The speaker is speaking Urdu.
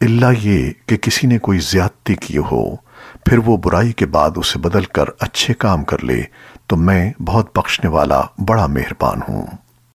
اللہ یہ کہ کسی نے کوئی زیادتی کی ہو، پھر وہ برائی کے بعد اسے بدل کر اچھے کام کر لے، تو میں بہت بخشنے والا، بڑا مہربان ہوں۔